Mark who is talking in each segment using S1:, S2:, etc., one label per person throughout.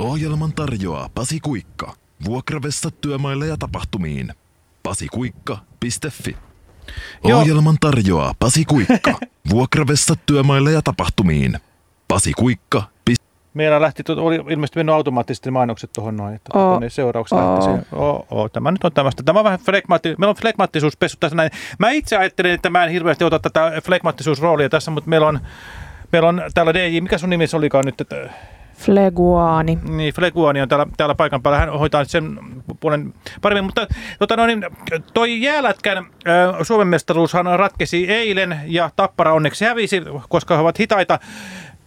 S1: Ohjelman tarjoaa Pasi Kuikka. Vuokravessat työmaille ja tapahtumiin. pasikuikka.fi
S2: Joo.
S1: Ohjelman tarjoaa Pasi Kuikka. Vuokravessat työmaille ja tapahtumiin. pasikuikka.fi
S2: Meillä lähti, oli ilmeisesti mennyt automaattisesti mainokset tuohon noin, että
S3: Oo.
S2: tuonne seuraavaksi lähti se. Oo, oo, tämä nyt on tämmöistä. Tämä on vähän flegmatti, meillä on flegmaattisuuspessu tässä näin. Mä itse ajattelin, että mä en hirveästi ota tätä flegmaattisuusroolia tässä, mutta meillä on, meillä on täällä DJ, mikä sun nimesi olikaan nyt, että
S3: Fleguani.
S2: niin, Fleguani on täällä, täällä paikan päällä, hän hoitaa sen puolen paremmin, mutta tota, no, niin, toi jäälätkän äh, Suomen mestaruushan ratkesi eilen ja Tappara onneksi hävisi, koska he ovat hitaita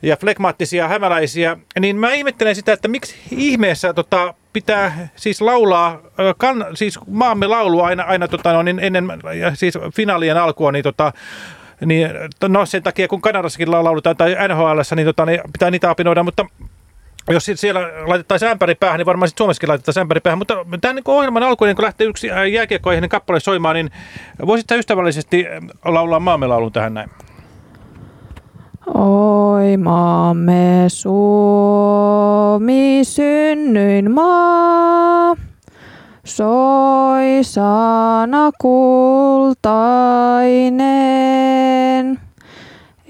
S2: ja flegmaattisia hämäläisiä, niin mä ihmettelen sitä, että miksi ihmeessä tota, pitää siis laulaa, kan, siis maamme laulu aina, aina tota, no, niin ennen siis finaalien alkua, niin tota, niin, no sen takia, kun Kanadassakin lauletaan tai NHLssä, niin, tota, niin pitää niitä apinoida, mutta jos siellä laitettaisiin ämpäri päähän, niin varmaan sitten Suomessakin laitettaisiin ämpäri päähän. Mutta tämän niin ohjelman alkuun, niin kun lähtee yksi ää, jääkiekkoihin kappale soimaan, niin voisit sä ystävällisesti ää, laulaa maamme laulun tähän näin?
S3: Oi maamme Suomi synnyin maa. Soi sana kultainen.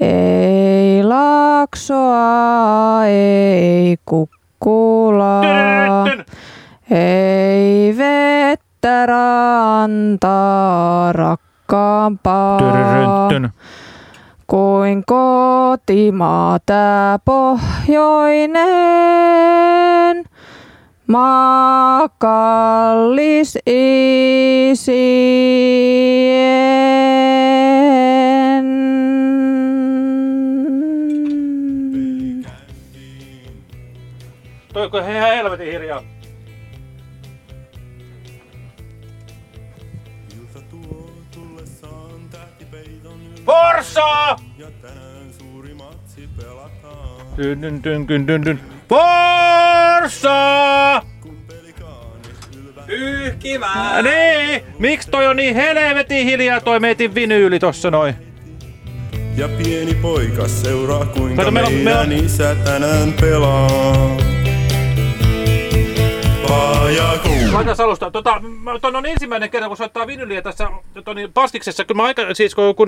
S3: Ei laksoa, ei kukkulaa. Ei vettä rantaa rakkaampaa. Kuin kotimaa tää pohjoinen. Maa kallis isien.
S2: Toiko he ihan helvetin hiljaa?
S4: Yllä
S2: Forssa!
S4: ja tänään suuri matsi pelataan.
S2: Dyn, dyn, dyn, dyn, dyn, dyn.
S4: Ylvää
S2: Yhkivää! Niin! Miksi toi on niin helvetin hiljaa toi meitin vinyyli tossa noin?
S4: ja pieni poika seuraa kuinka
S2: Kato, meillä on-
S4: meidän
S2: meillä on-
S4: isä tänään pelaa. Paajakuun.
S2: Laita alusta. Tota, mä- toi on ensimmäinen kerta, kun soittaa vinyliä tässä niin, Pastiksessa. Kyllä mä aika, siis kun, kun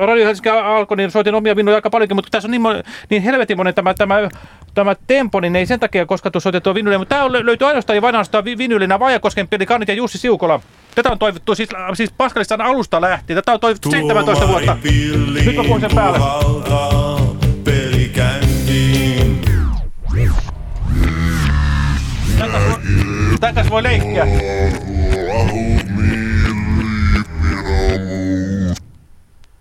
S2: Radio Helsinki alkoi, niin soitin omia vinyliä aika paljonkin, mutta tässä on niin, niin helvetin monen tämä, tämä, tämä tempo, niin ei sen takia koska tuossa soitettua vinyliä, mutta tämä löytyy ainoastaan ja vain ainoastaan vi- vinylinä Vajakosken pelikanit ja Jussi Siukola. Tätä on toivottu siis, siis Paskalistan alusta lähtien. Tätä on toivottu 17 vuotta. Nyt mä puhun sen päälle.
S4: puhaltaa
S2: kanssa voi leikkiä.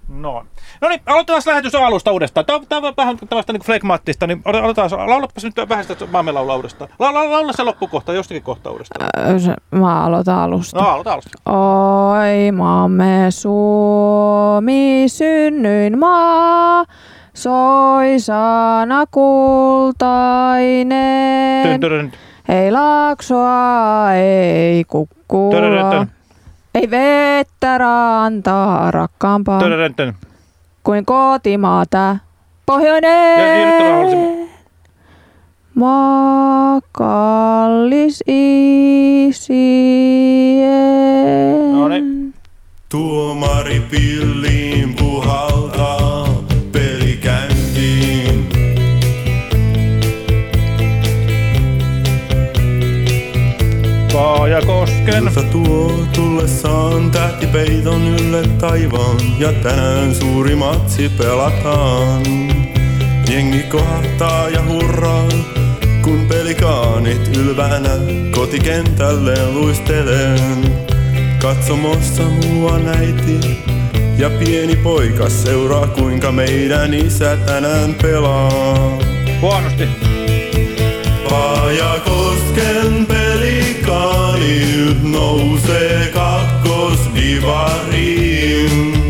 S2: No. No niin, aloitetaan lähetys alusta uudestaan. Tämä on, tämä on vähän tällaista niin flegmaattista, niin aloitetaan, laulapas nyt vähän sitä maamme laulua uudestaan. La, la, laula se loppukohta, jostakin kohta uudestaan.
S3: Mä aloitan alusta.
S2: No, aloita alusta.
S3: Oi maamme Suomi synnyin maa, soi sana kultainen.
S2: Tyn, tyn,
S3: Ei laksoa, ei
S2: tyn,
S3: kukkula, ei vettä rantaa rakkaampaa kuin kotimaata. Pohjoinen
S2: rauhallisemmin.
S3: maa kallis isien.
S2: No niin.
S4: Tuomari Ilta tuo tullessaan tähtipeiton ylle taivaan ja tänään suuri matsi pelataan. Jengi kohtaa ja hurraa, kun pelikaanit ylvänä kotikentälle luisteleen. Katsomossa mua näiti ja pieni poika seuraa kuinka meidän isä tänään pelaa.
S2: Huonosti.
S4: Paajakosken pelikaanit nüüd nouse katkos ivariin.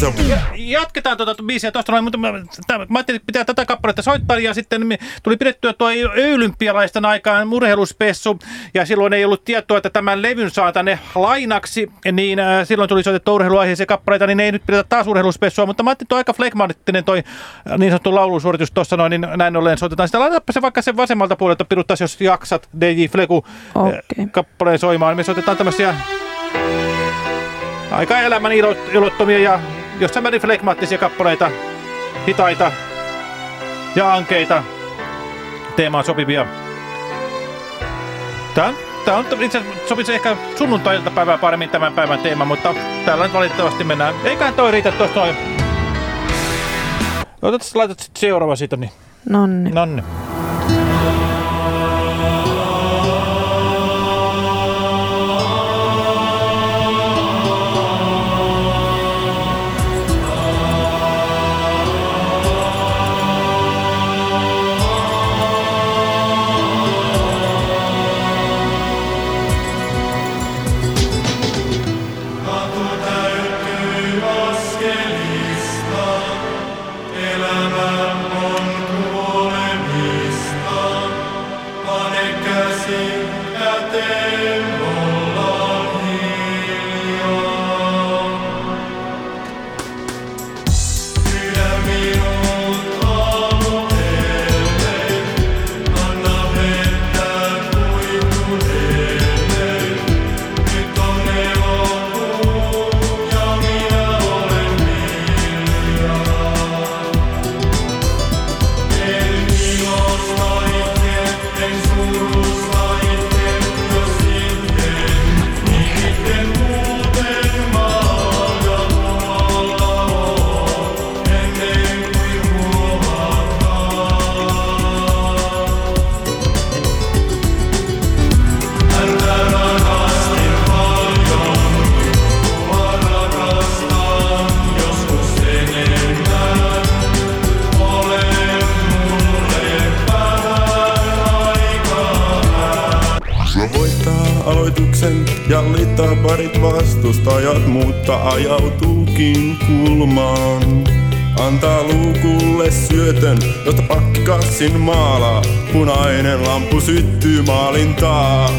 S4: Vu.
S2: Jatketaan tuota biisiä tuosta noin, mutta mä, tämä, mä ajattelin, että pitää tätä kappaletta soittaa ja sitten me- tuli pidettyä tuo olympialaisten aikaan murheiluspessu ja silloin ei ollut tietoa, että tämän levyn saa tänne lainaksi, niin äh, silloin tuli soitettu urheiluaiheisia kappaleita, niin ei nyt pidetä taas urheiluspessua, mutta mä ajattelin, että aika flegmaattinen toi äh, niin sanottu laulusuoritus tuossa noin, niin näin ollen soitetaan sitä. Laitapa se vaikka sen vasemmalta puolelta piruttaisi, jos jaksat DJ Fleku äh,
S3: Okei.
S2: kappaleen soimaan. Me soitetaan tämmöisiä aika elämän ilo, ilottomia ja jossain määrin flegmaattisia kappaleita, hitaita ja ankeita, teemaan sopivia. Tää on, tää on itse asiassa sopisi ehkä sunnuntai-iltapäivää paremmin tämän päivän teema, mutta täällä nyt valitettavasti mennään. Eiköhän toi riitä tuosta noin. Otat, laitat sit seuraava siitä, niin
S3: Nonni.
S2: nonne.
S4: Ja liittaa parit vastustajat, mutta ajautuukin kulmaan. Antaa luukulle syötön, josta pakkassin maalaa. Punainen lampu syttyy maalintaa.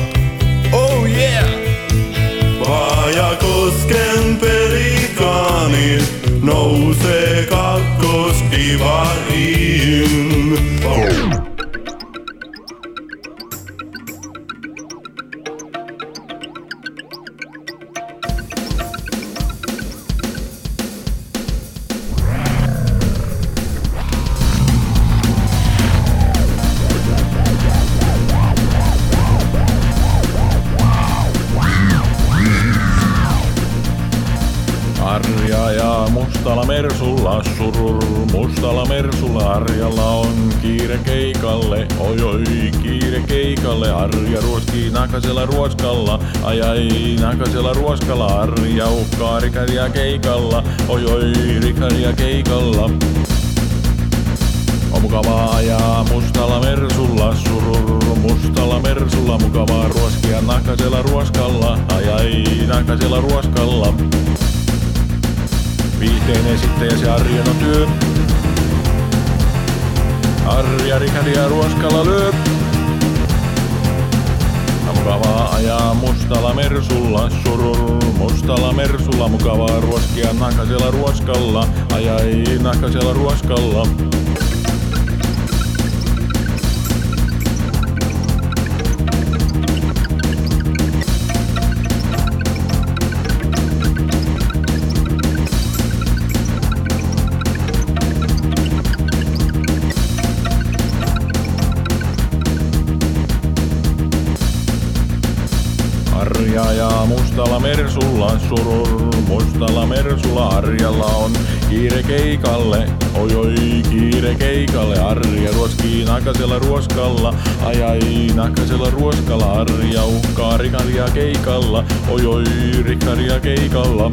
S5: On kiire keikalle, oi oi kiire keikalle. Arja ruoskii nakasella ruoskalla, ai ai nakasella ruoskalla. Arja uhkaa rikaria keikalla, oi oi rikaria keikalla.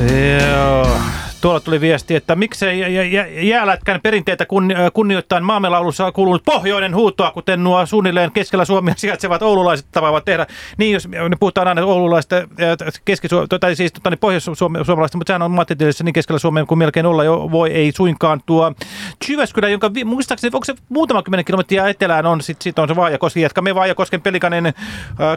S2: Joo. Tuolla tuli viesti, että miksei jä- jä- jä- jäälätkän perinteitä kunni- kunnioittain maamelaulussa on kuulunut pohjoinen huutoa, kuten nuo suunnilleen keskellä Suomea sijaitsevat oululaiset tapaavat tehdä. Niin, jos me puhutaan aina oululaista, tai siis tota, niin pohjois-suomalaista, mutta sehän on maantieteellisesti niin keskellä Suomea kuin melkein olla jo voi, ei suinkaan tuo Jyväskylä, jonka muistaakseni, onko se muutama kymmenen kilometriä etelään on, sitten sit on se Vaajakoski, jatkamme Vaajakosken pelikanen äh,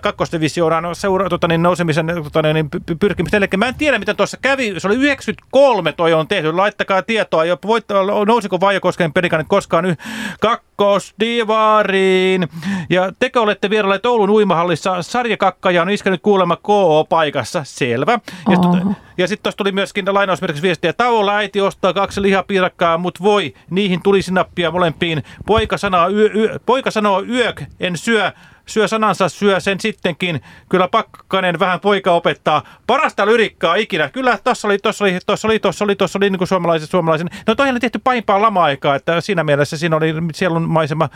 S2: kakkosdivisioonaan seura, tota, niin, nousemisen tota, niin, py- py- pyrkimistä. Eli mä en tiedä, mitä tuossa kävi. Se oli 93 toi on tehty. Laittakaa tietoa. Jo, voit, nousiko Vaajakosken pelikanet koskaan y- kakkosdivariin. Ja tekö olette vierailleet Oulun uimahallissa. Sarjakakkaja on iskenyt kuulemma KO-paikassa. Selvä. Ja,
S6: Aha.
S2: sit- ja sitten tuossa tuli myöskin lainausmerkiksi viestiä. Tauolla äiti ostaa kaksi lihapiirakkaa, mut voi, niihin tuli sinappia molempiin. Poika sanoo, yö, yö, poika sanoo yök, en syö. Syö sanansa, syö sen sittenkin. Kyllä pakkanen vähän poika opettaa. Parasta lyrikkaa ikinä. Kyllä tossa oli, tossa oli, tossa oli, tossa oli, tossa oli niin kuin suomalaiset, suomalaisen. No toihan tehty pahimpaa lama-aikaa, että siinä mielessä siinä oli sielun maisema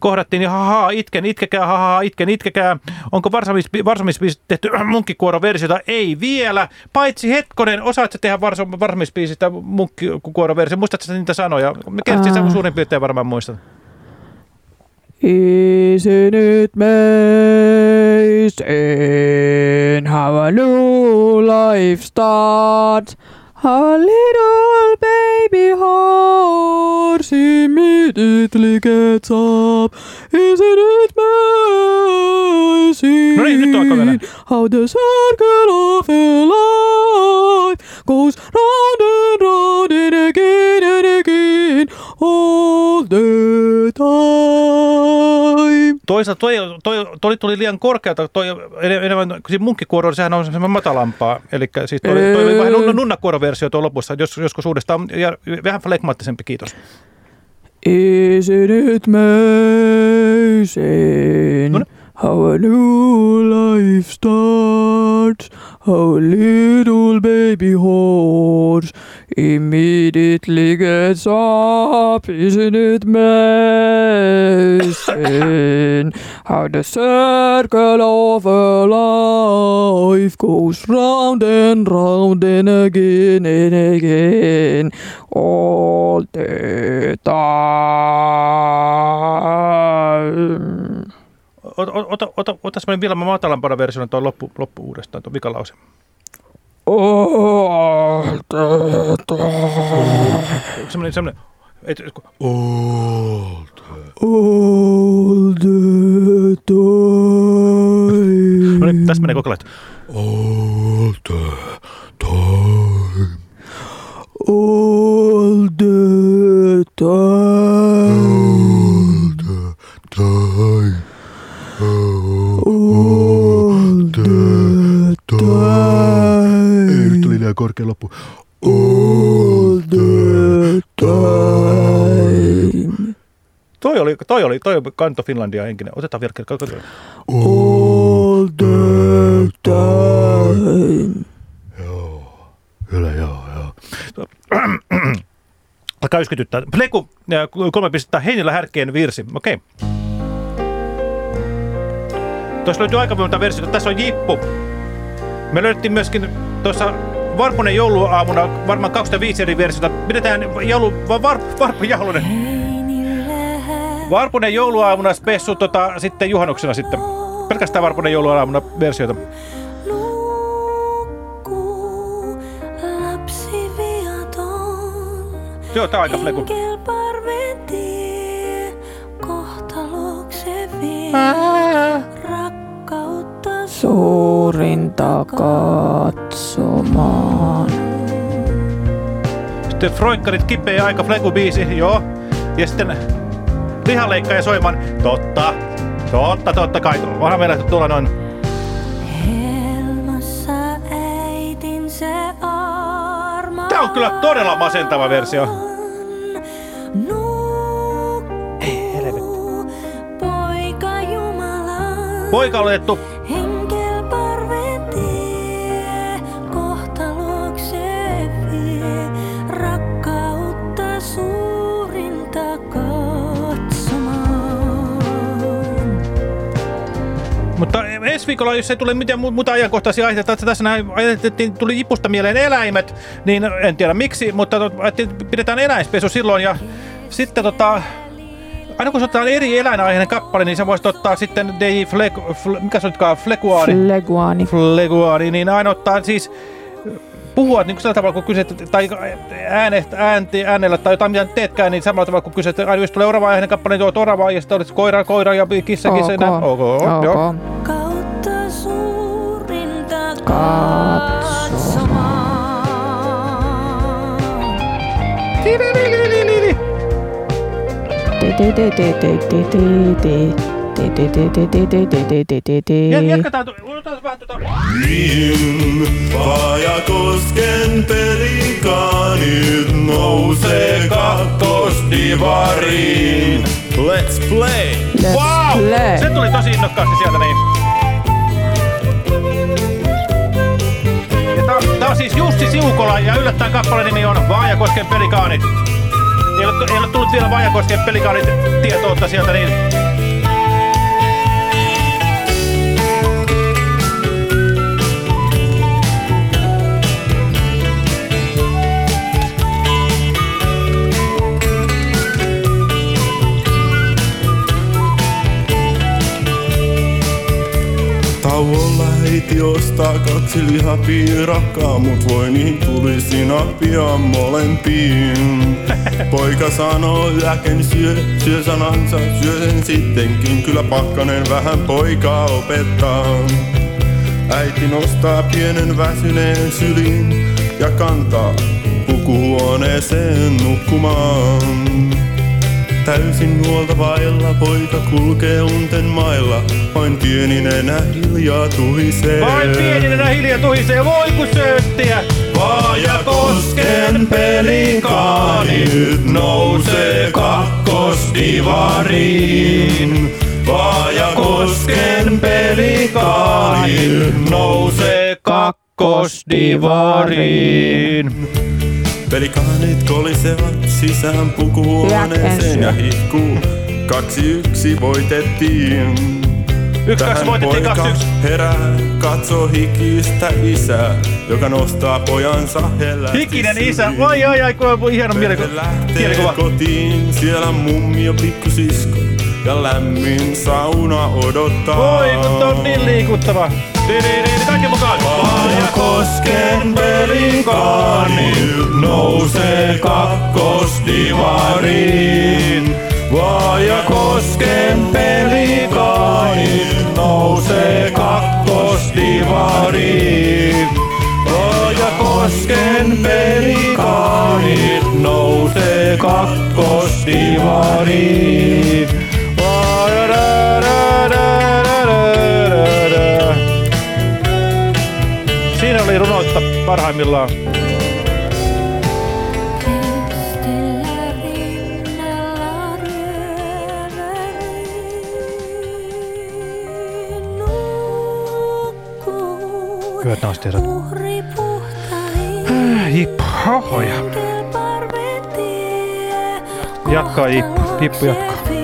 S2: kohdattiin. Ja haha, itken, itkekää, haha, itken, itkekää. Onko varsomis- varsomispiisit tehty munkkikuoroversiota? Ei vielä. Paitsi hetkonen, osaatko tehdä varso- varsomispiisistä munkkikuoroversiota? Muistatko sä niitä sanoja?
S6: Aa.
S2: sen suurin piirtein varmaan muistat.
S6: Isn't it amazing how a new life starts? How a little baby horse immediately gets up. Isn't it amazing
S2: No niin, nyt alkaa vielä.
S6: how the circle of a life goes round and round and again and again all the time?
S2: Toisaalta toi, toi, toi tuli liian korkealta, toi en- enemmän, kun siinä munkkikuoro, sehän on semmoinen matalampaa, eli siis toi, toi oli vähän nun- nunnakuoroversio tuo lopussa, jos, joskus uudestaan, ja vähän flegmaattisempi, kiitos.
S6: Isn't it amazing
S2: No niin.
S6: How a new life starts? How a little baby horse immediately gets up. Isn't it amazing how the circle of a life goes round and round and again and again all the time.
S2: Ota, ota, ota, ota semmoinen vielä matalampana versiona tuo loppu, loppu uudestaan, tuo vikalause.
S6: Time.
S2: Semmoinen, semmoinen, et,
S6: All the time.
S2: no niin, tässä menee koko lailla.
S7: All the time.
S6: All the time.
S7: the time.
S6: All the
S7: Ei, nyt
S6: time.
S7: tuli liian korkea loppu.
S6: All the time.
S2: Toi oli, toi oli, toi oli Kanto Finlandia henkinen. Otetaan vielä kerran.
S6: All the time.
S7: Kyllä, joo, joo.
S2: Alkaa yskytyttää. Pleku, äh, kolme pistettä, Heinillä härkkeen virsi. Okei. Tuossa löytyy aika monta versiota. Tässä on Jippu. Me löydettiin myöskin tuossa Varpunen jouluaamuna varmaan 25 eri versiota. Pidetään joulu, va, var, Varpu Jaulonen. Varpunen jouluaamuna spessu tota, sitten juhannuksena sitten. Pelkästään Varpunen jouluaamuna versioita. Joo, tää on aika fleku.
S8: Enkelparven tie kohtalokse vie.
S6: Suurinta katsomaan.
S2: Sitten Froikkarit kipeä aika fleku biisi, joo. Ja sitten lihanleikkaaja soimaan. Totta, totta, totta kai. Onhan meillä tuolla noin. Tää on kyllä todella masentava versio.
S8: Poika
S2: on otettu Mutta ensi viikolla, jos ei tule mitään mu- muuta ajankohtaisia aiheita, että tässä näin ajatettiin, tuli jipusta mieleen eläimet, niin en tiedä miksi, mutta pidetään eläinspesu silloin ja sitten tota, aina kun se ottaa eri eläinaiheinen kappale, niin sä voisit ottaa sitten Dei Fle, Fle, mikä se olitkaan, Flekuaani,
S3: Leguani.
S2: Fleguaani, niin aina ottaa siis puhua niin kuin sillä tavalla, kun kysyt, tai äänet, äänti, äänellä tai jotain, mitä teetkään, niin samalla tavalla, kun kysyt, että aina jos tulee orava aiheinen kappale, niin tuo orava, ja sitten olisi koira, koira ja kissa, kissa, ja näin. ok,
S3: ok.
S2: joo.
S9: Kautta suurinta
S3: Katsomaan.
S2: Ja Jatketaan, otetaan vähän tuota...
S4: Niin, Vajakosken pelikaanit nousee kakkosdivariin. Let's play!
S3: Let's
S2: Wow!
S3: play.
S2: Se tuli tosi innokkaasti sieltä niin. Ja tää, tää on siis Jussi Siukola ja yllättäen kappaleen nimi on Vaajakosken pelikaanit. Ei ole, ei ole tullut vielä Vaajakosken pelikaanit tietoutta sieltä niin.
S4: Tauolla heiti ostaa kaksi lihapiirakkaa, mut voi niin tuli sinä pian molempiin. Poika sanoo yäken syö, syö sanansa, syö sen sittenkin, kyllä pakkanen vähän poikaa opettaa. Äiti nostaa pienen väsyneen syliin ja kantaa pukuhuoneeseen nukkumaan. Täysin huolta vailla poika kulkee unten mailla, vain pieni nenä hiljaa tuhisee.
S2: Vain pieninä hiljaa tuhisee, voi kun sööttiä.
S4: Vaajakosken pelikaanit nousee kakkosdivariin. Vaajakosken pelikaanit nousee
S2: kakkosdivariin.
S4: Pelikaanit kolisevat sisään pukuhuoneeseen ja hihkuu. Kaksi yksi voitettiin.
S2: Yksi, kaksi, voitettiin
S4: poika
S2: kaksi, yksi.
S4: herää, katsoo hikistä isää, joka nostaa pojansa hellästi
S2: Hikinen isä, voi ai ai, kun hieno
S4: Perhe
S2: mielikuva.
S4: lähtee
S2: Mielikuva.
S4: kotiin, siellä mummi ja pikkusisko ja lämmin sauna odottaa.
S2: Voi, kun on niin liikuttava. Kaikki mukaan.
S4: Vaajakosken pelikaanit nousee kakkosdivariin. Vaajakosken pelikaanit nousee kakkosdivariin. Vaajakosken pelikaanit nousee kakkosdivariin.
S2: Oli runoutta parhaimmillaan. Hyvät.
S9: Uhri puhtain
S2: Jippu, hohoja. Jatkaa, Jippu. Jippu jatkaa.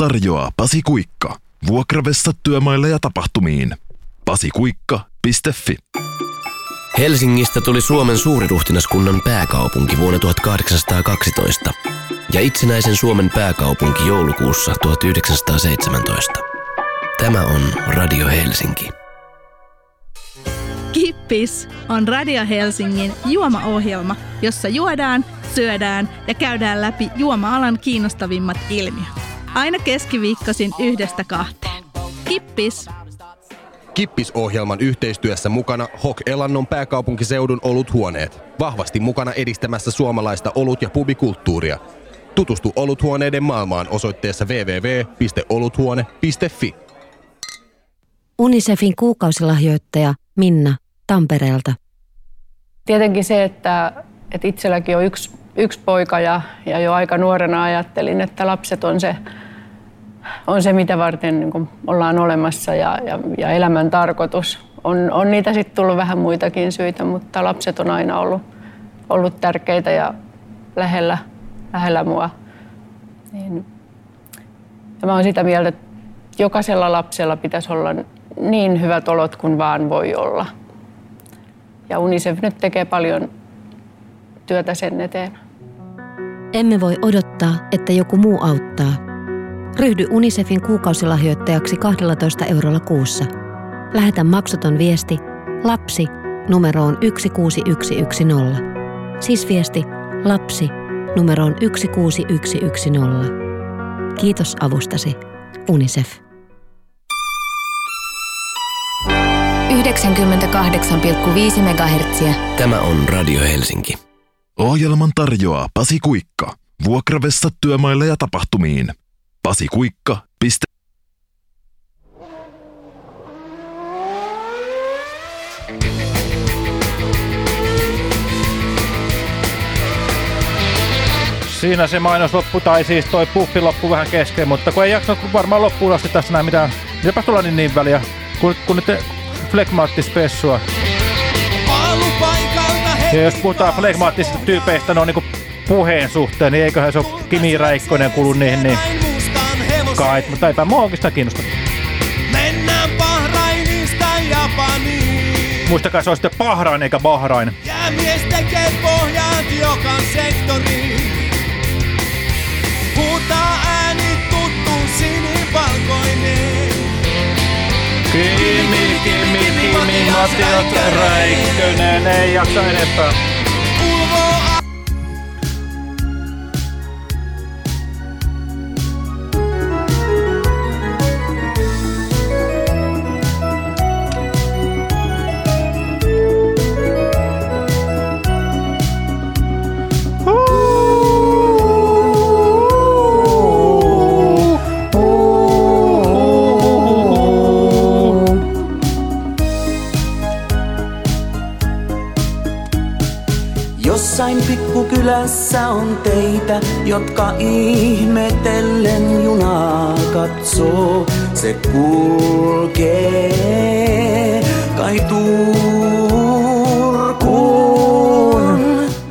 S1: Tarjoaa Pasi Kuikka. Vuokravessa työmaille ja tapahtumiin. pasikuikka.fi
S10: Helsingistä tuli Suomen suuriruhtinaskunnan pääkaupunki vuonna 1812 ja itsenäisen Suomen pääkaupunki joulukuussa 1917. Tämä on Radio Helsinki.
S11: Kippis on Radio Helsingin juomaohjelma, jossa juodaan, syödään ja käydään läpi juoma-alan kiinnostavimmat ilmiöt. Aina keskiviikkosin yhdestä kahteen. Kippis!
S12: Kippis-ohjelman yhteistyössä mukana Hok Elannon pääkaupunkiseudun oluthuoneet. Vahvasti mukana edistämässä suomalaista olut- ja pubikulttuuria. Tutustu oluthuoneiden maailmaan osoitteessa www.oluthuone.fi.
S13: Unicefin kuukausilahjoittaja Minna Tampereelta.
S14: Tietenkin se, että, että itselläkin on yksi, yksi poika ja, ja jo aika nuorena ajattelin, että lapset on se, on se mitä varten niin ollaan olemassa ja, ja, ja elämän tarkoitus. On, on niitä sitten tullut vähän muitakin syitä, mutta lapset on aina ollut, ollut tärkeitä ja lähellä, lähellä mua. Niin, ja mä oon sitä mieltä, että jokaisella lapsella pitäisi olla niin hyvät olot kuin vaan voi olla. Ja UNICEF nyt tekee paljon työtä sen eteen.
S13: Emme voi odottaa, että joku muu auttaa. Ryhdy Unicefin kuukausilahjoittajaksi 12 eurolla kuussa. Lähetä maksuton viesti lapsi numeroon 16110. Siis viesti lapsi numeroon 16110. Kiitos avustasi, UNICEF.
S15: 98,5 MHz.
S10: Tämä on Radio Helsinki.
S1: Ohjelman tarjoaa Pasi Kuikka. Vuokravessa työmaille ja tapahtumiin. Pasikuikka. Piste.
S2: Siinä se mainos loppu, tai siis toi puffi loppu vähän kesken, mutta kun ei jaksanut varmaan loppuun asti tässä näin mitään. Mitäpä tulla niin, niin väliä, kun, kun nyt flegmaattispessua. Ja jos puhutaan flegmaattisista tyypeistä, no niinku puheen suhteen, niin eiköhän se ole Kimi Räikkönen kuulu niihin, niin kai, mutta eipä mua oikeastaan kiinnosta.
S16: Mennään Bahrainista Japaniin.
S2: Muistakaa, se on sitten Bahrain eikä Bahrain.
S16: Jäämies tekee pohjat joka sektoriin. Huutaa
S2: Kimi, Kimi, Kimi, Matias Räikkönen, ei jaksa enempää.
S17: Pikkukylässä on teitä, jotka ihmetellen junaa katsoo. Se kulkee kai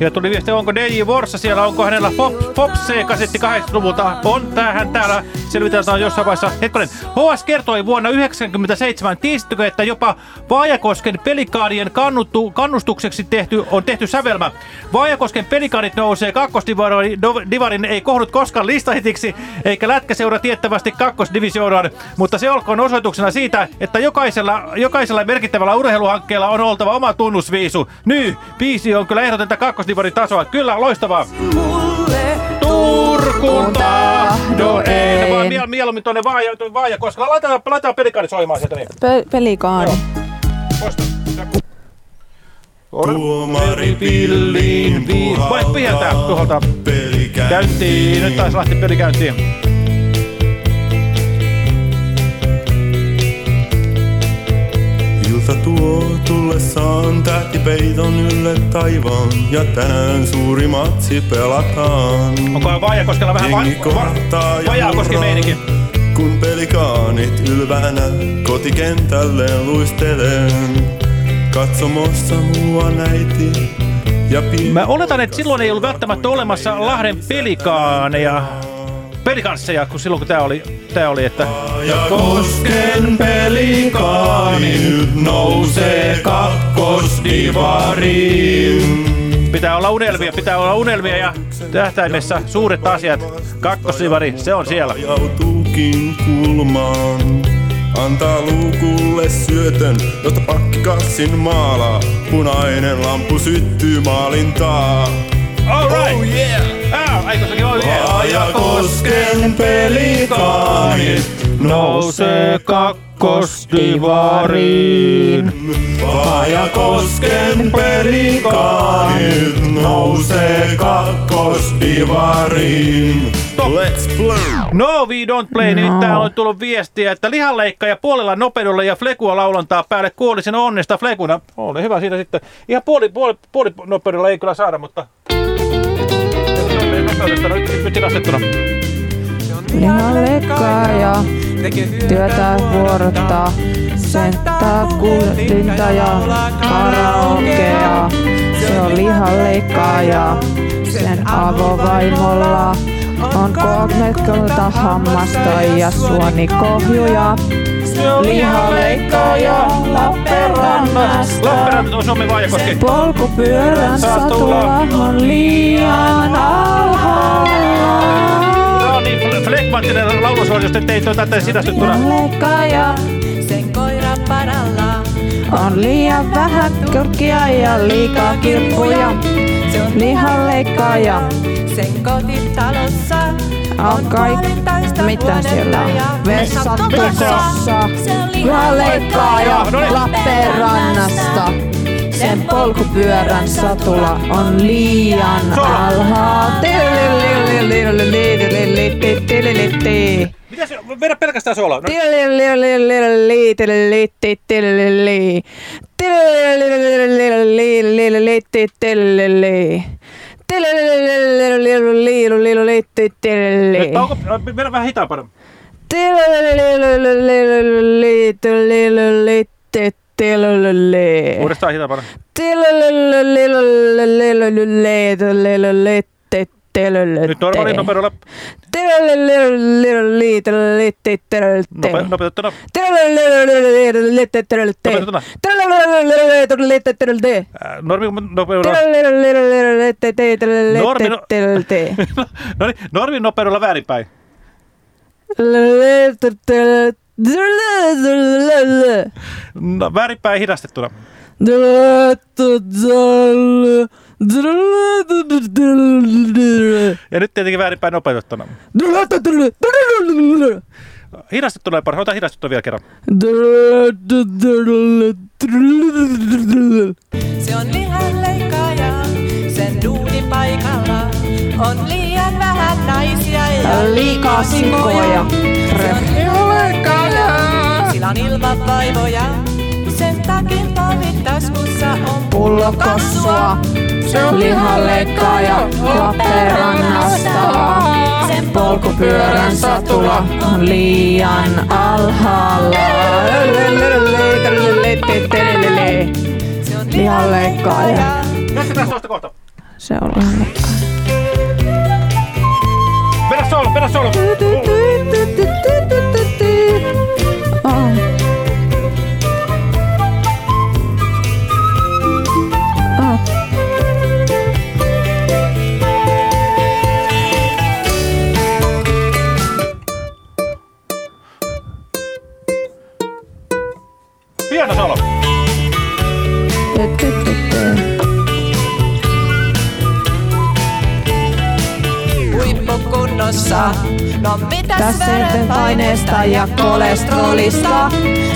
S2: Ja tuli viesti, onko DJ Vorsa siellä, onko hänellä Fop, Fops-kasetti 80-luvulta. On tähän täällä, selvitellään jossain vaiheessa. Hetkonen, HS kertoi vuonna 1997, tiesittekö, että jopa Vaajakosken pelikaanien kannuttu, kannustukseksi tehty, on tehty sävelmä. Vaajakosken pelikaanit nousee kakkosdivarin, ei kohdut koskaan listahitiksi, eikä lätkäseura tiettävästi kakkosdivisioonaan, mutta se olkoon osoituksena siitä, että jokaisella, jokaisella merkittävällä urheiluhankkeella on oltava oma tunnusviisu. Ny, biisi on kyllä ehdotonta kakkosdivarin tasoa. Kyllä, loistavaa. Turkun tahdon en. Vaan miel, mieluummin tuonne vaaja, tuonne vaaja koska laitetaan, laitetaan pelikaanit soimaan sieltä niin.
S3: Pe- pelikaani.
S2: Poista. Tuomari pilliin vii... Vai tuolta käyntiin. Nyt taisi lähti peli käyntiin.
S4: Ilta tuo tullessaan tähtipeiton ylle taivaan ja tänään suuri matsi pelataan.
S2: Onko Vaajakoskella vähän va- va-
S4: hurraa,
S2: meininki?
S4: Kun pelikaanit ylvänä kotikentälle luistelen. Katsomossa muuan äiti ja.
S2: Mä oletan, että silloin ei ollut välttämättä olemassa Lahden pelikaaneja, pelikansseja, kun silloin kun tää oli, tää oli että...
S4: Ja kosken pelikaani nyt nousee kakkosdivariin.
S2: Pitää olla unelmia, pitää olla unelmia ja tähtäimessä suuret asiat. Kakkosdivari, se on siellä.
S4: Kulmaan. Antaa luukulle syötön, jotta pakkikassin maalaa. Punainen lampu syttyy maalintaa.
S2: All right.
S4: Oh yeah!
S2: Eikö sekin.
S4: Vaajakosken pelikaanit nousee
S2: kakkosdivariin.
S4: Vaajakosken pelikaanit nousee kakkosdivariin. Let's play!
S2: No, we don't play. No. Nyt täällä on tullut viestiä, että lihanleikka ja puolella nopeudella ja flekua laulantaa päälle kuulisin onnesta flekuna. Oli hyvä siitä sitten. Ihan puoli, puoli, puoli nopeudella ei kyllä saada, mutta... Nyt hidastettuna.
S3: Lihanleikkaaja, työtä vuorottaa, sen takulinta ja karaokea. Se on lihanleikkaaja, sen avovaimolla on kolmekolta hammasta ja suonikohjuja. Lihanleikkaaja Lappeenrannasta.
S2: Lappeenranta on Suomen Vaajakoski.
S3: Polkupyörän satulla on liian alhaalla.
S2: No niin, Fle- Fleckmanttinen laulusuoritus, että ei tuota tätä hidastettuna.
S3: Leikkaaja,
S9: Sen koira paralla
S3: on liian vähän kurkia ja liikaa kirppuja.
S9: Se on
S3: Lihanleikkaaja
S9: sen kotitalossa
S3: on kaikki, mitä siellä on? Vessan tukossa. Lihanleikkaaja Lappeenrannasta. Sen polkupyörän satula on liian alhaalla.
S2: Mitä se Vedä pelkästään solo. No, onko, vedä vähän hitaampana. Uudestaan hitaampana. Nyt normaali nopeudella. Nope, nopeutettuna. No... no niin, normin nopeudella väärinpäin. No, väärinpäin hidastettuna. Ja nyt tietenkin väärinpäin nopeutettuna. Hidastettuna ja parha. Ota hidastettuna vielä kerran.
S9: Se on lihanleikkaaja, sen duunipaikalla on liian vähän naisia ja
S3: Liikaa sikoja.
S9: Sillä on ilman vaivoja, sen polvit taskussa on
S3: Pullokassua. Se on lihanleikkaaja Lappeenrannasta.
S9: Sen
S3: Polkupyörän satula on liian alhaalla.
S9: Se on
S3: Lihanleikkaaja.
S2: Jatketaan sellaista kohta.
S3: Se on lihanleikkaaja.
S2: Vedä solo, vedä solo.
S3: Ja kolesterolista.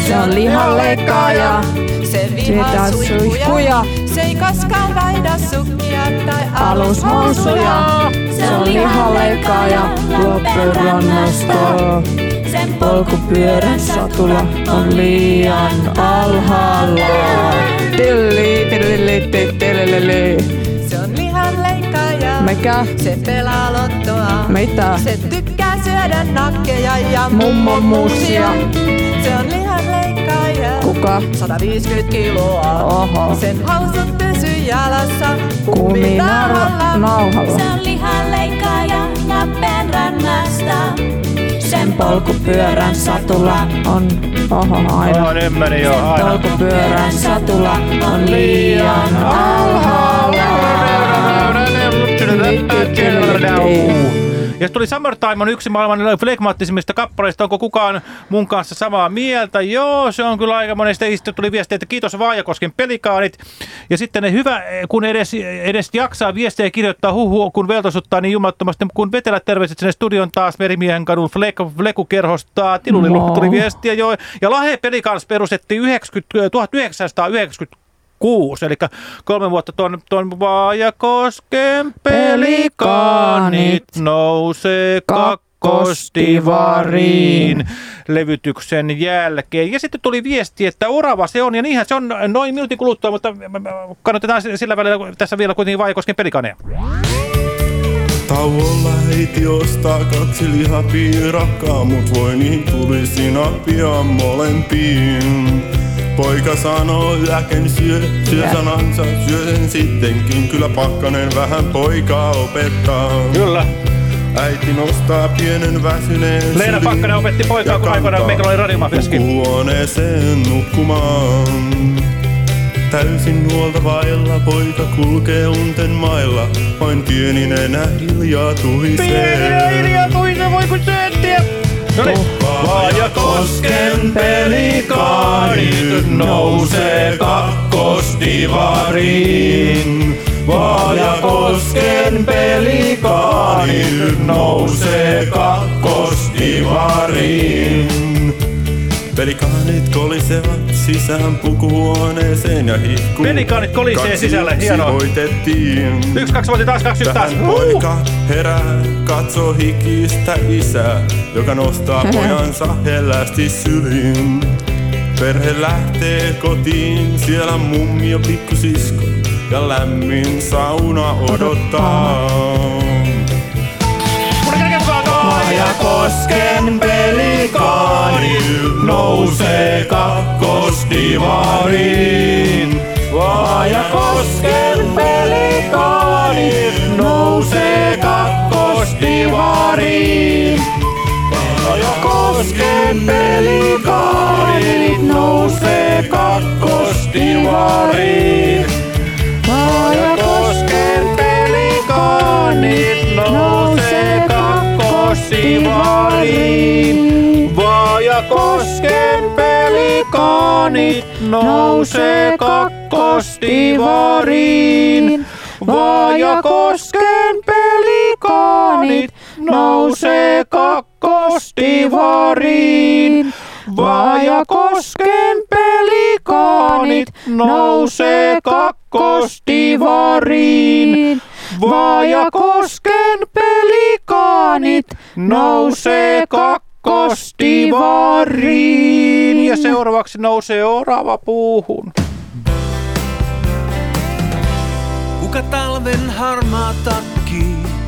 S3: Se on lihanleikkaaja.
S9: Se vihaa
S3: suihkuja.
S9: Se ei koskaan vaihda sukkia tai
S3: Alushousuja. Se on lihanleikkaaja Lappeenrannasta.
S9: Sen
S3: Polkupyörän satula on liian alhaalla. Tilli, tilli, tilli, tilli.
S9: Se on lihanleikkaaja.
S3: Mikä?
S9: Se pelaa lottoa.
S3: Mitä?
S9: Se tykkää syödä nakkeja ja
S3: Mummon musia.
S9: Se on lihanleikkaaja.
S3: Kuka?
S9: 150 kiloa.
S3: Oho.
S9: Sen hausut pysyy jalassa.
S3: Kuminauhalla. Nauhalla.
S9: Se on lihanleikkaaja Lappeenrannasta.
S3: Sen polkupyörän satula on oho aina.
S2: Oh, nyt meni jo aina.
S3: Polkupyörän satula on liian alhaalla.
S2: Ja tuli Summertime on yksi maailman flegmaattisimmista kappaleista. Onko kukaan mun kanssa samaa mieltä? Joo, se on kyllä aika monesta. Sitten tuli viesti, että kiitos Vaajakosken pelikaanit. Ja sitten ne hyvä, kun edes, edes jaksaa viestejä kirjoittaa huhu, kun veltosuttaa niin jumalattomasti, kun vetelät terveiset sinne studion taas Merimiehen kadun Fleku, Fleku kerhostaa. Tilulilu
S3: Wow.
S2: tuli viestiä joo. Ja Lahe Pelikans perustettiin 90, 1996, eli kolme vuotta tuon, tuon Vaajakosken pelikaanit nousee kakkostivariin levytyksen jälkeen. Ja sitten tuli viesti, että orava se on, ja niinhän se on noin minuutin kuluttua, mutta kannatetaan sillä välillä tässä vielä kuitenkin Vaajakosken pelikaaneja.
S4: Tauolla heiti ostaa kaksi lihapiirakkaa, mut voi niin tulisin pian molempiin. Poika sanoo yäken syö, syö sanansa, syö sen sittenkin. Kyllä pakkanen vähän poikaa opettaa.
S2: Kyllä.
S4: Äiti nostaa pienen väsyneen
S2: Leena
S4: sylin
S2: Pakkanen opetti poikaa, kun aikoinaan meikällä oli radiomafiaskin.
S4: Huoneeseen nukkumaan. Täysin nuolta vailla poika kulkee unten mailla, vain pieni nenä hiljaa tuhisee.
S2: Hiljaa tuhisee, voi kun syöttiä. No niin.
S4: Vaajakosken pelikaanit nousee kakkosdivariin. Vaajakosken pelikaanit nousee kakkosdivariin. Pelikaanit kolisevat sisään pukuhuoneeseen ja hihku.
S2: Pelikaanit kolisee
S4: Kaksi
S2: sisälle, hienoa.
S4: voitettiin.
S2: Yksi, kaksi voitti taas, kaksi, yksi taas.
S4: Tähän poika herää, katsoo hikistä isää, joka nostaa pojansa hellästi syliin. Perhe lähtee kotiin, siellä mummi ja pikkusisko ja lämmin sauna odottaa. Vaajakosken pelikaanit nousee kakkosdivariin. Vaajakosken pelikaanit nousee kakkosdivariin. Vaajakosken pelikaanit nousee kakkosdivariin. Kakkosdivariin. Vaajakosken pelikaanit nousee kakkosdivariin. Vaajakosken pelikaanit nousee kakkosdivariin. Vaajakosken pelikaanit nousee kakkosdivariin. Vaajakosken pelikaanit nousee kakkosdivariin.
S2: Ja seuraavaksi nousee orava puuhun.
S16: Kuka talven harmaa takki?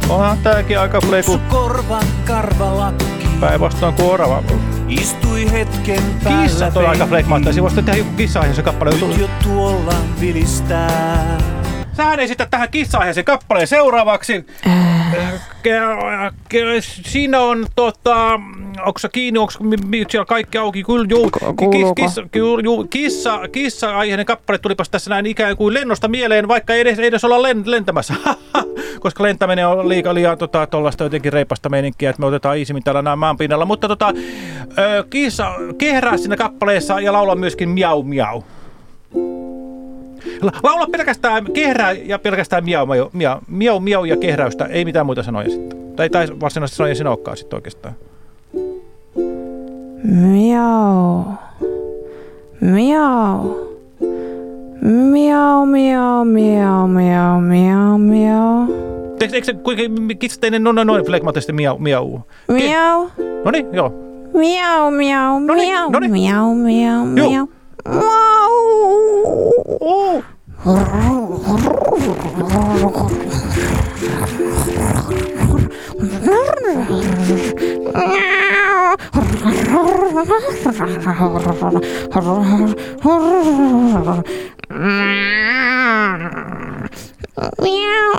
S2: Onhan tääkin aika fleku
S16: Korvan karvalakki.
S2: päinvastoin kuin orava.
S16: Istui hetken päällä.
S2: Kissat on aika flegmaattisia. Voisi tehdä joku kissa-aiheisen kappale.
S16: Nyt jo tuolla vilistää.
S2: Sähän esität tähän kissa-aiheeseen kappaleen seuraavaksi. Ke- ke- Siinä on tota, onko se kiinni, onko siellä kaikki auki? Kyllä, juu. Kissa, kissa, kissa-aiheinen kappale tulipas tässä näin ikään kuin lennosta mieleen, vaikka ei edes, ei edes olla len, lentämässä. Koska lentäminen on liikaa liian tota, tollaista jotenkin reipasta meininkiä, että me otetaan iisimmin täällä nämä maan pinnalla. Mutta tota, kissa kehrää siinä kappaleessa ja laulaa myöskin miau miau. La- Laula pelkästään kehrää ja pelkästään miau, miau, miau, miau, miau ja kehräystä, ei mitään muita sanoja sitten. Tai, tai varsinaisesti sanoja sinä olekaan sitten oikeastaan.
S3: Miau. Miau. Miau, miau, miau, miau, miau, miau.
S2: Eikö, eikö se kuitenkin kitsat noin noin flegmaattisesti miau? miau?
S3: Miau.
S2: No niin, joo.
S3: Miau, miau, miau,
S2: noniin.
S3: miau, miau,
S2: Joo.
S3: miau. Miau.
S2: Meow.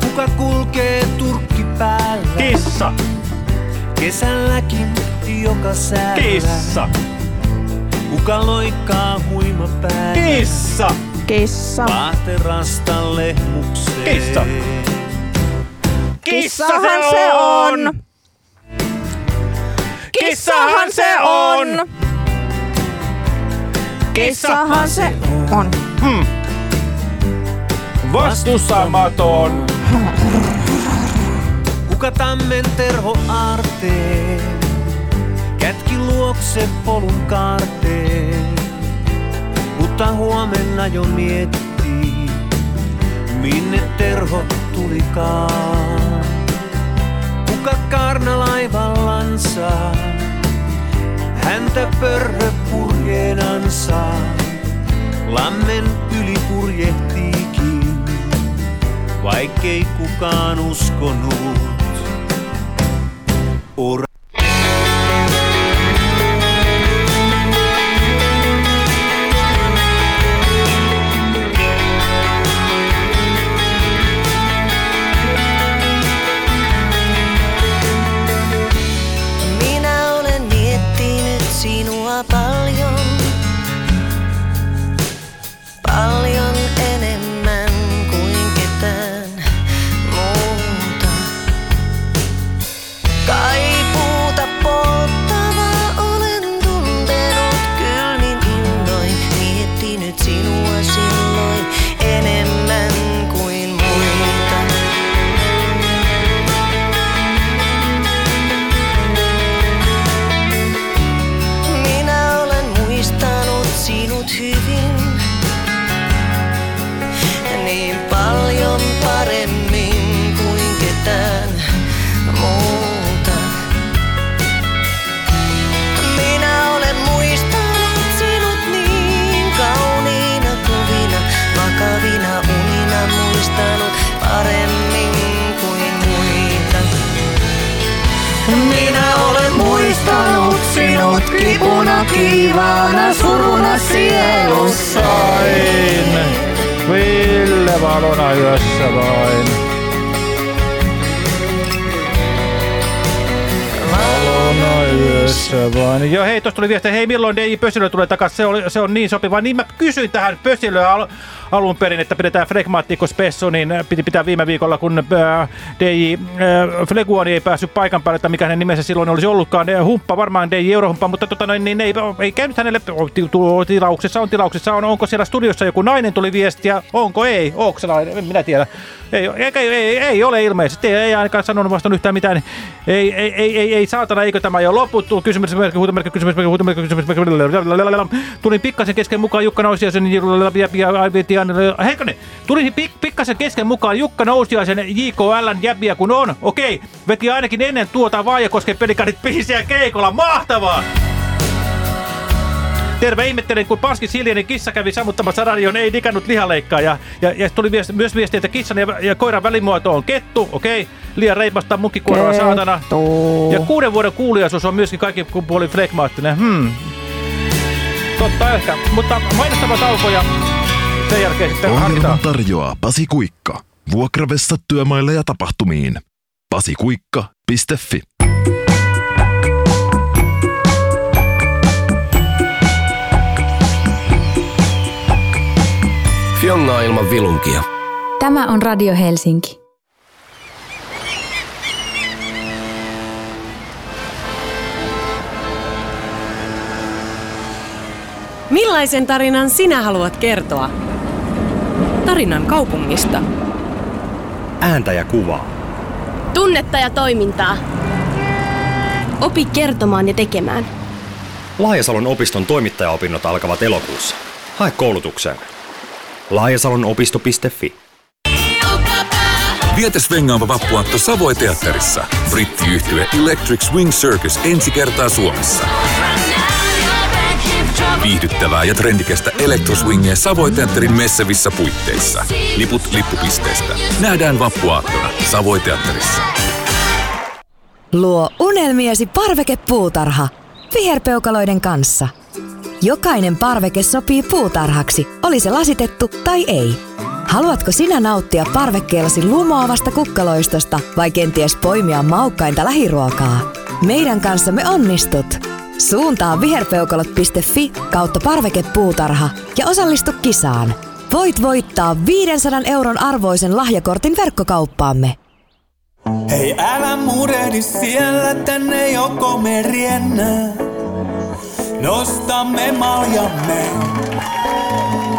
S16: Kuka kulkee turkki päällä?
S2: Kissa!
S16: Kesälläkin joka säällä.
S2: Kissa.
S16: Kuka loikkaa huima päällä?
S2: Kissa.
S3: Kissa.
S16: Vaaterasta lehmukseen.
S2: Kissa.
S3: Kissahan se on. Kissahan se on. Kissahan se on.
S2: Hmm. Vastustamaton.
S16: Kuka tammen terho aarteen? Kätki luokse polun kaarteen. Mutta huomenna jo miettii, minne terho tulikaan. Kuka karnalaivallansa, häntä pörrö purjeenansa. Lammen yli purjehtiikin, vaikkei kukaan uskonut.
S2: Hora. Valona yössä vain. Valona yössä vain. Joo, hei, tuossa tuli viesti, hei, milloin DJ Pösilö tulee takaisin? Se, se on niin sopiva. Niin mä kysyin tähän Pösilöä al alun perin, että pidetään Flegmaattikko Spessu, niin piti pitää viime viikolla, kun äh, DJ äh, Fleguani ei päässyt paikan päälle, että mikä hänen nimensä silloin olisi ollutkaan. Äh, Humppa, varmaan DJ Eurohumppa, mutta tota, noin, niin ei, ei käynyt hänelle tilauksessa, on tilauksessa, on, onko siellä studiossa joku nainen tuli viestiä, onko ei, onko se nainen, en minä tiedä. Ei, ei, ei, ei, ei ole ilmeisesti, ei, ei ainakaan sanonut vastaan yhtään mitään. Ei, ei, ei, ei, ei saatana, eikö tämä jo loputtu? Kysymysmerkki, huutomerkki, kysymysmerkki, huutomerkki, kysymysmerkki. Tulin pikkasen kesken mukaan Jukka Nousiaisen ja Heikonen, tulin pik, pikkasen kesken mukaan Jukka Nousiaisen JKLn jäbiä kun on. Okei, veti ainakin ennen tuota Vaajakosken pelikadit biisiä keikolla. Mahtavaa! Terve ihmettelen, kun Paskis hiljainen kissa kävi sammuttamassa radion, ei digannut lihaleikkaa. Ja, ja, ja tuli viesti, myös viesti, että kissan ja, ja koiran välimuoto on kettu, okei. Okay. Liian reipasta munkikuoroa saatana. Ja kuuden vuoden kuuliaisuus on myöskin kaikki puolin flegmaattinen. Hmm. Totta ehkä, mutta mainostava tauko ja sen jälkeen sitten
S1: Ohjelman
S2: harkitaan.
S1: tarjoaa Pasi Kuikka. Vuokravessa työmaille ja tapahtumiin. pasikuikka.fi
S10: Fjongaa ilman vilunkia.
S15: Tämä on Radio Helsinki.
S18: Millaisen tarinan sinä haluat kertoa? Tarinan kaupungista.
S19: Ääntä ja kuvaa.
S20: Tunnetta ja toimintaa. Opi kertomaan ja tekemään.
S19: Laajasalon opiston toimittajaopinnot alkavat elokuussa. Hae koulutukseen. Laajasalonopisto.fi
S21: Vietä svengaava vappuaatto Savoy Teatterissa. Brittiyhtye Electric Swing Circus ensi kertaa Suomessa. Viihdyttävää ja trendikästä elektroswingia Savoy Teatterin messevissa puitteissa. Liput lippupisteestä. Nähdään vappuaattona Savoy Teatterissa.
S22: Luo unelmiesi parvekepuutarha. Viherpeukaloiden kanssa. Jokainen parveke sopii puutarhaksi, oli se lasitettu tai ei. Haluatko sinä nauttia parvekkeellasi lumoavasta kukkaloistosta vai kenties poimia maukkainta lähiruokaa? Meidän kanssamme onnistut! Suuntaa viherpeukalot.fi kautta parvekepuutarha ja osallistu kisaan. Voit voittaa 500 euron arvoisen lahjakortin verkkokauppaamme.
S23: Hei älä murehdi siellä, tänne joko me riennää. Nostamme maljamme.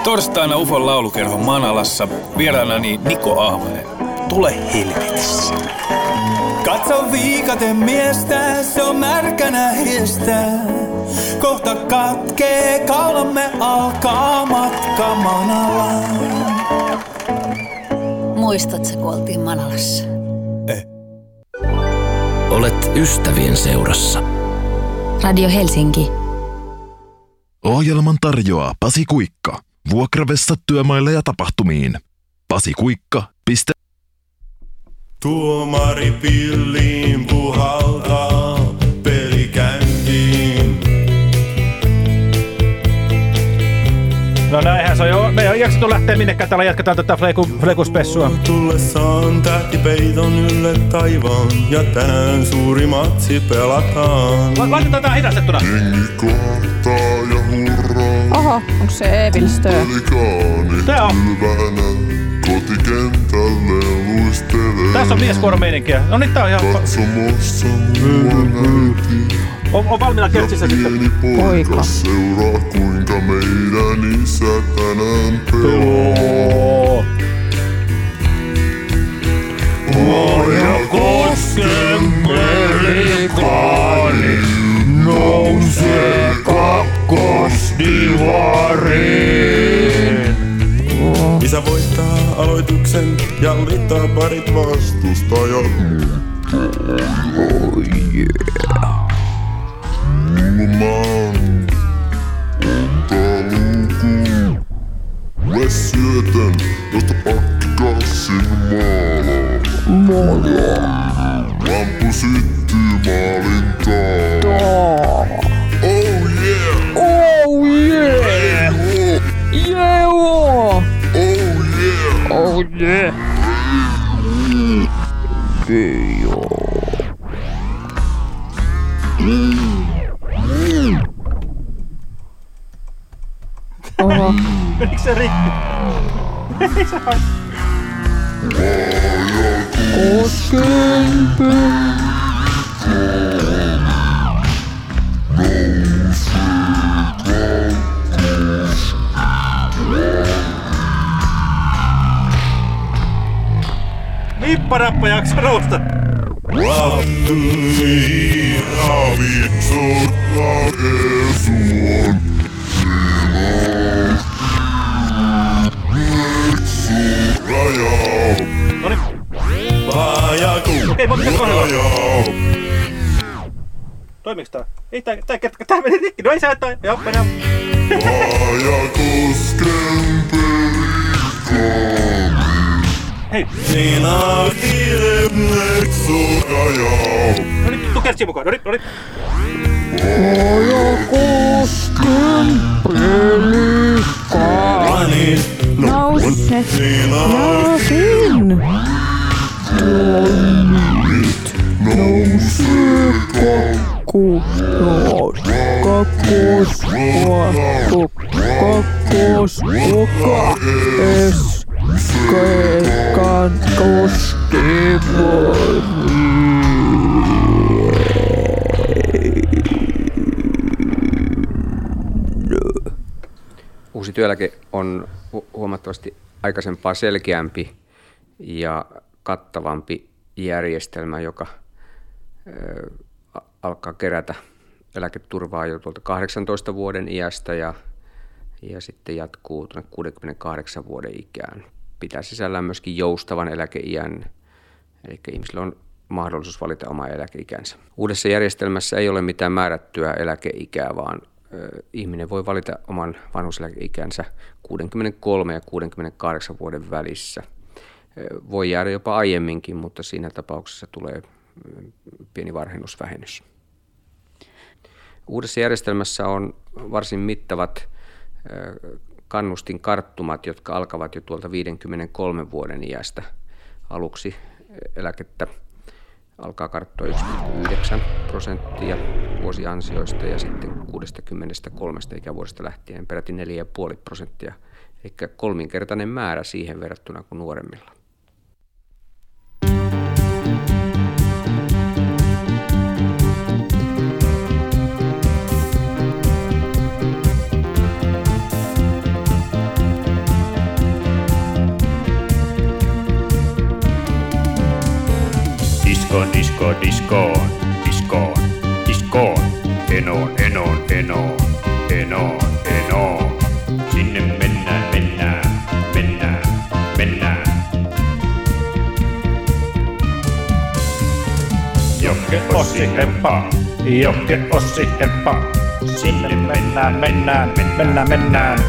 S24: Torstaina UFOn laulukerhon Manalassa vieraanani Niko Ahmanen. Tule helvetissä.
S23: Katso viikaten miestä, se on märkänä hiestä. Kohta katkee, kaulamme alkaa matka Manalaan.
S25: Muistatko, kun oltiin Manalassa?
S10: Olet ystävien seurassa.
S15: Radio Helsinki.
S1: Ohjelman tarjoaa Pasi Kuikka. Vuokravessa työmaille ja tapahtumiin. pasikuikka.fi
S26: Tuomari pilliin puhaltaa peli käyntiin.
S2: No näinhän se on jo. Me ei ole jaksettu lähteä minnekään. Täällä jatketaan tätä fleku, flekuspessua.
S26: Tullessaan tähtipeiton ylle taivaan ja tänään suuri matsi pelataan.
S2: La- Laitetaan tää hidastettuna.
S26: Jengi kohtaa.
S3: Oho, onko se Evil Stö?
S26: Pelikaani
S2: Tää on.
S26: kylvänä kotikentälle luistelee.
S2: Tässä on mieskuoromeininkiä. No niin, tää on ihan...
S26: Katsomossa mua näytin.
S2: On, on valmiina kertsissä sitten.
S26: Poika seuraa kuinka meidän isä tänään pelaa.
S23: Kosken pelikaani nousee kakkosdivariin.
S26: Isä voittaa aloituksen ja alittaa parit vastustajat. Oh yeah. Mulmaan antaa luku. Lue syötön, josta pakkikassin maalaa. Maalaa. Lampu syttyy maalin taa. Oh yeah!
S6: Oh yeah! Yeah!
S26: Oh yeah!
S6: Oh yeah! Yeah.
S3: Oho.
S2: Menikö se rikki? Ei se haittaa.
S6: Kosken
S2: Nipparappa jakso nousta.
S26: Suon.
S2: Okei, voitko kohdella?
S26: Rajaa.
S2: Toimiks tää? Ei tää, tää, tää, meni rikki. No ei se haittaa. Joo, mennään.
S26: Vaajakosken pelikaani.
S2: Hei.
S26: Sinä hiiret sokajaa.
S2: No niin, tuu kertsi mukaan. No niin, no niin.
S6: Vaajakosken pelikaani. Nouse jakin. Tonnit nousee kakkonos. Kakkosluokka. Kakkosluokka. Es. Keikan
S27: Uusi työeläke on hu- huomattavasti aikaisempaa selkeämpi ja kattavampi järjestelmä, joka alkaa kerätä eläketurvaa jo tuolta 18 vuoden iästä ja, ja sitten jatkuu tuonne 68 vuoden ikään. Pitää sisällään myöskin joustavan eläkeiän, eli ihmisillä on mahdollisuus valita oma eläkeikänsä. Uudessa järjestelmässä ei ole mitään määrättyä eläkeikää, vaan ihminen voi valita oman vanhuseläkeikänsä 63 ja 68 vuoden välissä. Voi jäädä jopa aiemminkin, mutta siinä tapauksessa tulee pieni varhennusvähennys. Uudessa järjestelmässä on varsin mittavat kannustinkarttumat, jotka alkavat jo tuolta 53 vuoden iästä. Aluksi eläkettä alkaa karttua 1,9 prosenttia vuosiansioista ja sitten 63 ikävuodesta lähtien peräti 4,5 prosenttia, eli kolminkertainen määrä siihen verrattuna kuin nuoremmilla.
S28: Diskoon, diskoon, diskoon, diskoon. Enoon, enoon, enoon, enoon, enoon. Sinne mennään, mennään, mennään, mennään. Jokke Ossi Heppa, Jokke Ossi Heppa. Sinne mennään, mennään, mennään, mennään.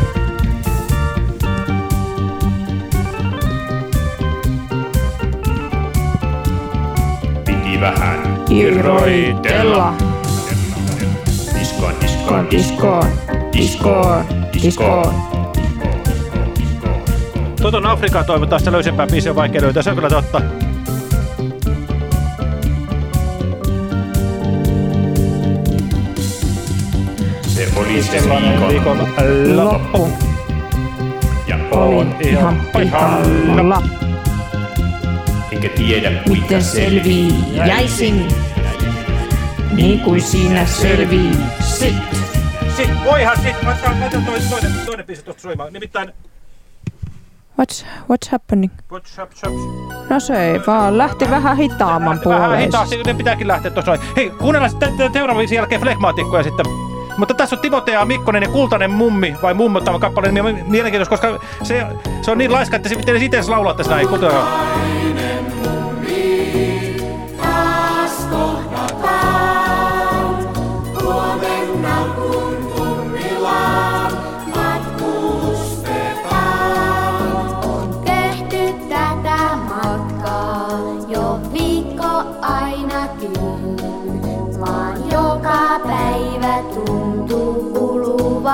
S28: Piti vähän irroitella. Diskoon, diskoon, diskoon, diskoon, diskoon.
S2: Toton Afrikaa toivotaan sitä löysempää biisiä vaikea löytää, se on kyllä totta.
S28: Se oli se viikon
S2: viikon loppu.
S28: ja on ihan pihalla. Enkä tiedä kuinka selviäisin, niin kuin siinä selvisit.
S2: Sit, voihan sit, mä otan toinen, toinen, toinen biisi tuosta soimaan. Nimittäin
S3: What's, what's happening?
S2: What's up, shops?
S3: No se ei vaan, lähti vähän hitaamman
S2: Vähän
S3: puoleen.
S2: hitaasti, ne pitääkin lähteä tuossa. Hei, kuunnellaan sitten seuraavan jälkeen flegmaatikkoja sitten. Mutta tässä on Timotea Mikkonen ja Kultainen mummi, vai mummo tämä kappaleen nimi on mielenkiintoista, koska se, se on niin laiska, että se pitäisi itse laulaa tässä näin. Kuuntelekaa.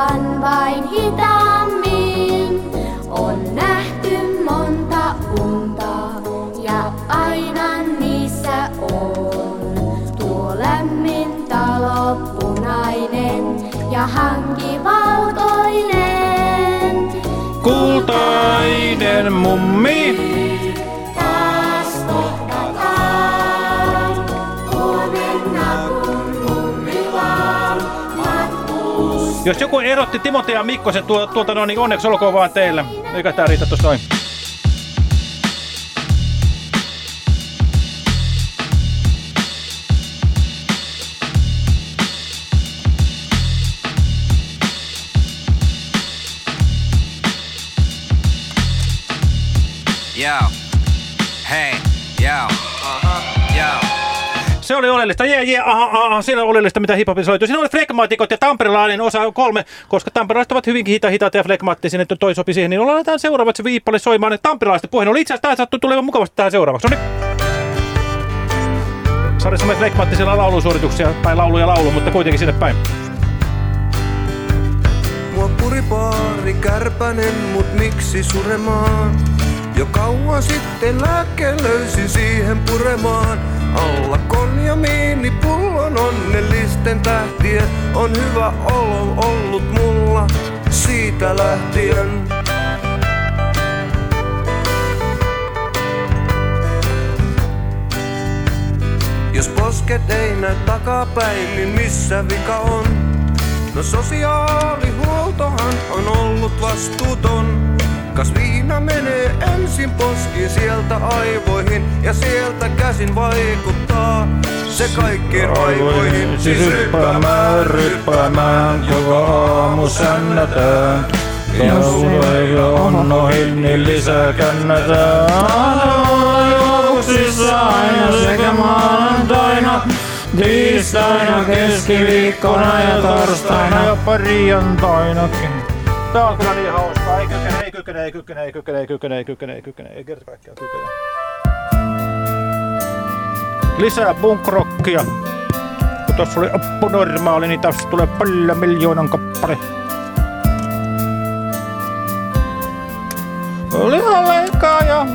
S29: Kuluvan vain hitaammin. On nähty monta unta ja aina niissä on tuo lämmin talo punainen ja hanki valkoinen.
S2: Kultainen mummi. Jos joku erotti Timotea Mikkosen tuo, tuolta noin, niin onneksi olkoon vaan teille. Eikä tää riitä tossa noin.
S30: Yo.
S2: Se oli oleellista. Jee, jee, aha, aha, siinä oleellista, mitä hiphopissa löytyy. Siinä oli flegmaatikot ja tamperelainen osa kolme, koska tamperelaiset ovat hyvinkin hita, hitaita ja flegmaattisia, että toi sopi siihen. Niin ollaan seuraavaksi viippalle soimaan tamperelaisten puheen. Oli itse asiassa tämä sattuu tulevan mukavasti tähän seuraavaksi. No niin. Sarjassa me flegmaattisilla laulusuorituksia, tai laulu ja laulu, mutta kuitenkin sinne päin.
S31: Mua puripaari kärpänen, mut miksi suremaan? Jo kauan sitten lääkkeen löysin siihen puremaan. Alla konjamiini pullon onnellisten tähtien on hyvä olo ollut mulla siitä lähtien. Jos posket ei näy takapäin, niin missä vika on? No sosiaalihuoltohan on ollut vastuuton. Kas viina menee ensin poskiin sieltä aivoihin ja sieltä käsin vaikuttaa se kaikkiin aivoihin.
S2: Siis ryppäämään, ryppäämään, joka aamu sännätään. Kauluja on ohi, niin lisää kännätään. Aina sekä maanantaina, tiistaina, keskiviikkona ja torstaina ja perjantainakin. Tää on kyllä niin hauskaa. Ei kykene, ei kykene, ei kykene, ei kykene, ei kykene, ei kykene, ei kykene, ei kerta kaikkiaan kykene. Lisää punkrockia. Kun tuossa oli oppo normaali, niin tässä tulee paljon miljoonan kappale. Lihanleikaaja.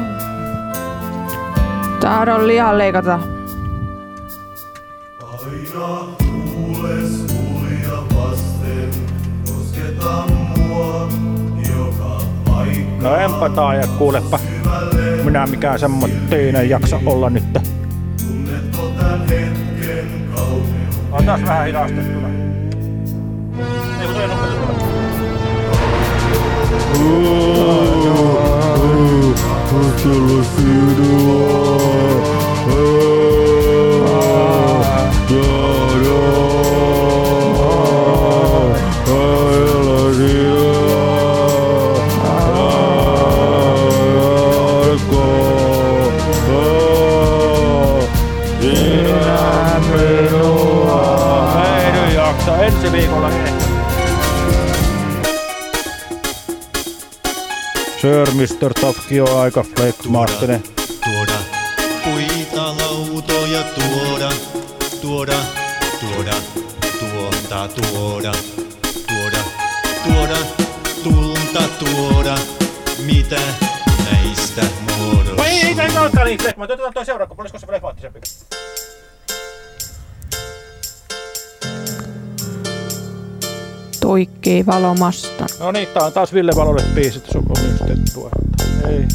S3: Tahdon lihan leikata.
S2: No enpä taaja kuulepa. Minä mikään semmoinen jaksa olla nyt. Otas vähän hidastettuna. Ei kun toi nopeutettuna. Ei Sir Mr. Tokio aika flekmaattinen.
S16: Tuoda puita lautoja tuoda, tuoda, tuoda, tuota tuoda, tuoda, tuoda, tulta tuoda, mitä näistä muodosta.
S2: Vai ei, ei, ei olekaan niin flekmaattinen. Otetaan toi seuraava, olisiko se?
S3: Tuikkii valomasta.
S2: No niin, tää on taas Ville Valolle biisit sun omistettua. Ei.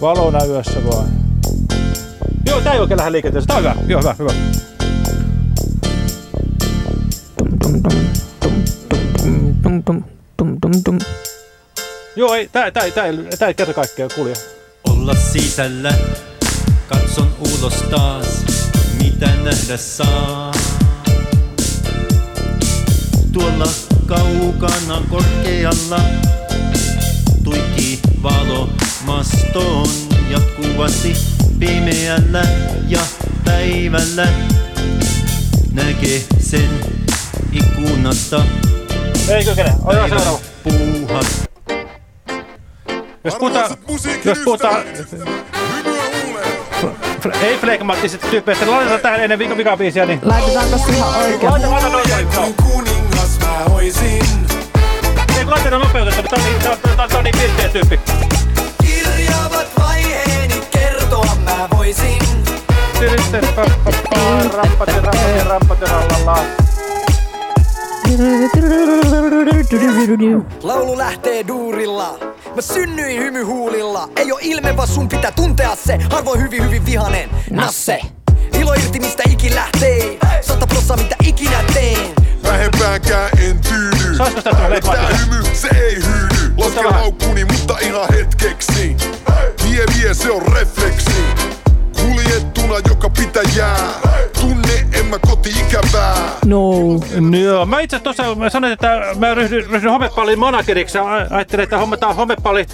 S2: Valona yössä vaan. Joo, tää ei oikein lähde liikenteeseen. Tää on hyvä. Joo, hyvä, hyvä. Joo, ei, tää, tää, tää, ei- tää ei kerta kaikkea kulje.
S16: Olla sisällä, katson ulos taas, mitä nähdä saa. Tuolla kaukana korkealla tuikki valo mastoon jatkuvasti pimeällä ja päivällä näkee sen ikkunasta.
S2: Ei kykene. Otetaan seuraava.
S16: Puuhat
S2: Jos puhutaan, jos puhutaan ei flegmaattisista tyypeistä, niin laitetaan tähän ennen vika vikabiisiä, niin...
S3: Laitetaanko se ihan oikein?
S2: Laita, laita
S17: oisin.
S2: Ei kun tää on niin, tää on, tää on, tää on niin pirteä tyyppi.
S17: Kirjaavat vaiheeni kertoa mä voisin.
S2: Tiritten, pappapaa, rampate, rampate, rampate, rallalla.
S17: Laulu lähtee duurilla. Mä synnyin hymyhuulilla. Ei oo ilme, vaan sun pitää tuntea se. Harvoin hyvin hyvin vihanen. Nasse. Ilo irti mistä ikin lähtee. Sata prossaa mitä ikinä teen.
S32: Vähempäänkään en tyydy.
S2: Saisiko
S32: tää hymy, se ei hyydy. Lasken laukkuni, mutta ihan hetkeksi. Vie vie, se on refleksi. Kuljettuna joka pitäjää. Tunne en mä koti-ikävää.
S3: No.
S2: No, joo, mä itse tuossa mä sanoin, että mä ryhdyn, ryhdyn homepallin manageriksi ajattelin, että hommataan homepalli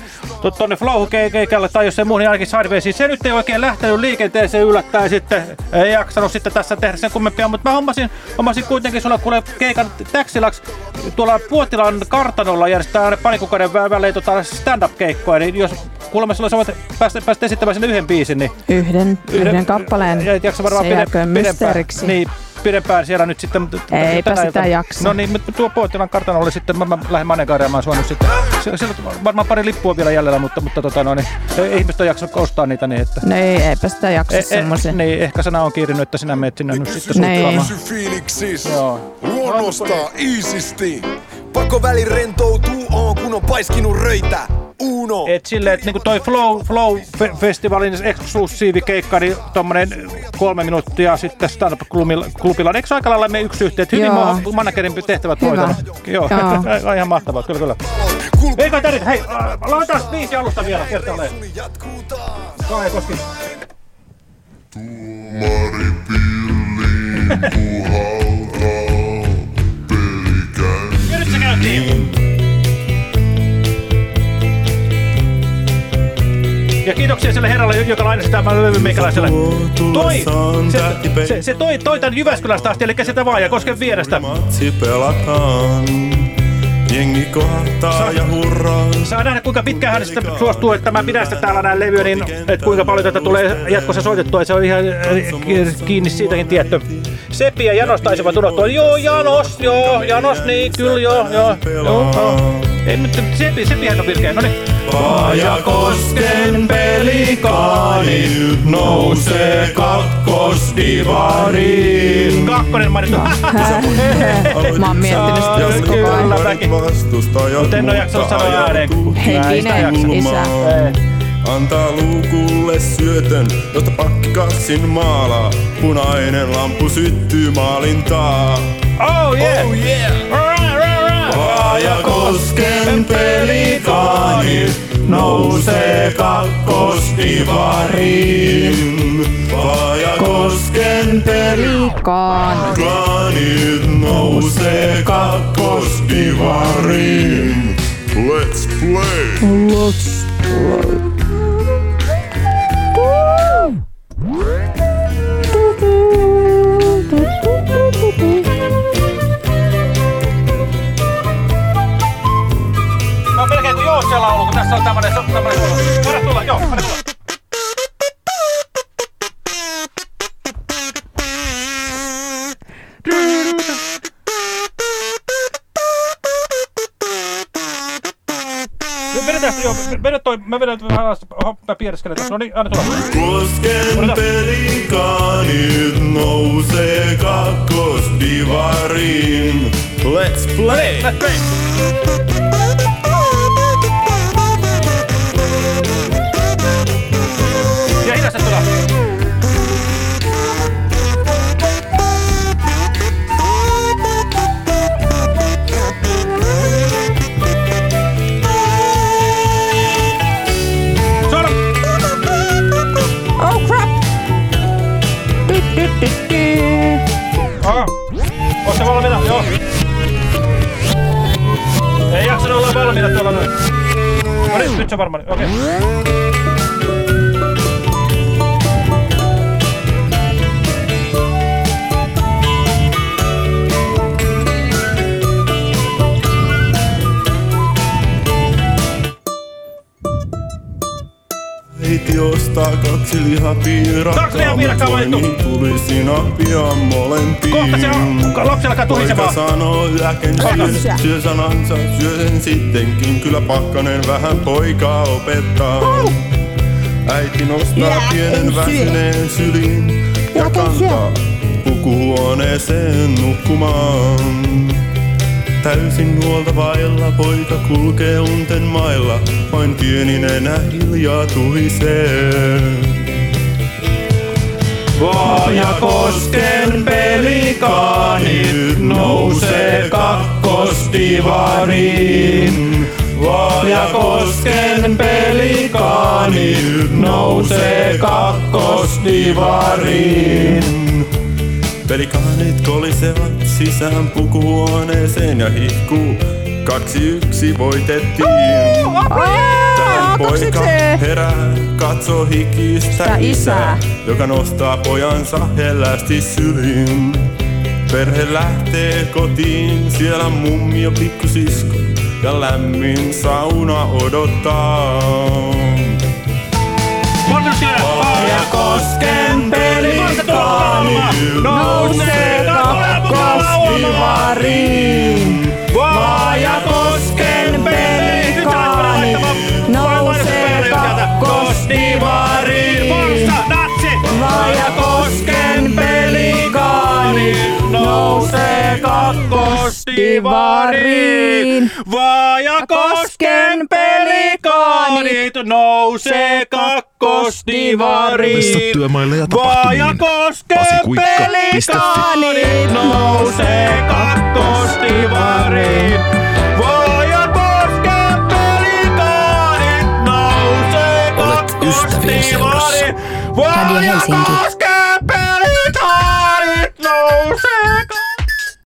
S2: tu- tonne Flow-keikalle tai jos ei muuhun, niin ainakin Sidewaysiin. Se nyt ei oikein lähtenyt liikenteeseen yllättäen sitten. Ei jaksanut sitten tässä tehdä sen kummempia, mutta mä hommasin, hommasin kuitenkin sulle kuule keikan Täksilaksi. Tuolla Puotilan kartanolla järjestetään aina parin kuukauden vä- välein tota stand-up-keikkoja, niin jos kuulemma sulla sä voit päästä, päästä esittämään sinne yhden biisin, niin
S3: Yhden, yhden kappaleen.
S2: ja jaksa varmaan
S3: se
S2: pide,
S3: mysteeriksi.
S2: niin, pidempään siellä nyt sitten.
S3: Eipä sitä
S2: iltana-
S3: jaksa.
S2: No niin, mutta tuo Puotilan kartanolle sitten, mä, mä lähden manegaariamaan sua nyt sitten. Se- Siellä on varmaan pari lippua vielä jäljellä, mutta, mutta tota, no, niin, ei ihmiset on jaksanut ostaa niitä niin, että...
S3: No ei, eipä sitä jaksa
S2: E, e,
S3: semmoisen.
S2: niin, ehkä sana on kiirinyt, että sinä meet sinne nyt sitten
S3: Niin.
S2: suuttaamaan.
S32: Pysy fiiliksis. Luonnosta iisisti.
S17: Pakko väli rentoutuu on kun on paiskinut röitä. Uno.
S2: Et silleen, että niinku toi Flow, Flow-festivaalin eksklusiivikeikka, niin tommonen kolme minuuttia sitten stand-up-klubilla. Eikö se aika lailla mene yksi yhteen? Hyvin
S3: Joo.
S2: managerin tehtävät
S3: Hyvä.
S2: hoitanut. Joo,
S3: Joo.
S2: ihan mahtavaa, kyllä kyllä. Eikä tarvitse, hei, laitetaan viisi alusta vielä kertaalleen. Kai koski.
S32: Tuomari pilliin puhaltaa pelikäyntiin.
S2: Ja nyt se käyntiin. Ja kiitoksia sille herralle, joka lainasi tämän levyn meikäläiselle. Toi, se, se, se toi, toi tän Jyväskylästä asti, eli sitä vaan ja kosken vierestä.
S32: Matsi pelataan.
S4: Jengi kohtaa ja hurraa.
S2: Saa nähdä, kuinka pitkään hän sitten suostuu, että mä pidän sitä täällä näin levyä, niin että kuinka paljon tätä tulee jatkossa soitettua. Se on ihan äh, kiinni siitäkin tietty. Sepi ja Janos taisivat unohtua. Joo, Janos, joo, Janos, niin, kyllä, joo. joo, joo. Ei, mutta Sepi, Sepihän on virkeä, no niin.
S4: Paajakosken pelikaani nousee kakkosdivariin.
S2: Kakkonen mainittu.
S3: Mä oon miettinyt sitä
S4: Ja
S3: just koko ajan.
S4: vastustajat
S2: Mutta en oo jaksanut sanoa ääneen.
S3: Henkinen isä.
S4: Antaa luukulle syötön, josta pakkikassin maalaa. Punainen lampu syttyy maalintaa.
S2: Oh yeah!
S4: Oh yeah! Vaajakosken pelikaani nousee kakkosdivariin. Vaajakosken pelikaani nousee kakkosdivariin. Let's play!
S3: Let's play.
S2: Tässä on tämmönen, se on tämmönen, voidaan tulla, joo, anna tulla. Vedetään, joo, vedä toi, mä vedän vähän alas, mä piereskelen tässä, no niin, anna tulla.
S4: Kosken pelikaanit nousee kakkosdivariin. Let's play!
S2: Let's play! No niin, nyt se on varmaan. Okei. Okay.
S4: Äiti ostaa kaksi lihapiirakkaa,
S2: Kaksi lihapiirakkaa
S4: mut
S2: valittu.
S4: voini tulisi pian molempiin.
S2: Kohta se on, lapsi alkaa tuhisemaan.
S4: Poika sanoo syö, syö sanansa, syö sen sittenkin. Kyllä pakkanen vähän poikaa opettaa. Äiti nostaa
S3: Jää,
S4: pienen väsyneen syliin ja kantaa pukuhuoneeseen nukkumaan. Täysin huolta vailla poika kulkee unten mailla, vain pieni nenä hiljaa tuhisee. Vaajakosken pelikaanit nousee kakkosdivariin. Vaajakosken pelikaanit nousee kakkosdivariin. Pelikaanit kolisevat sisään pukuhuoneeseen ja hihkuu. Kaksi yksi voitettiin. Tähän poika herää, katsoo hikistä
S3: isää,
S4: joka nostaa pojansa hellästi syliin. Perhe lähtee kotiin, siellä mummi ja pikkusisko ja lämmin sauna odottaa. Vaajakosken pelikaani nousee kakkosdivariin. Vaajakosken pelikaani nousee kakkosdivariin. Vaajakosken pelikaani nousee kakkosdivariin. Vaajakosken pelikaanit nousee kakkosdivariin.
S1: Vessa työmaille ja tapahtumiin.
S4: Vaajakosken
S1: Pasikuikka.fi.
S4: pelikaanit nousee kakkosdivariin. Vaajakosken pelikaanit nousee.
S15: Radio Helsinki.
S4: Vaajakosken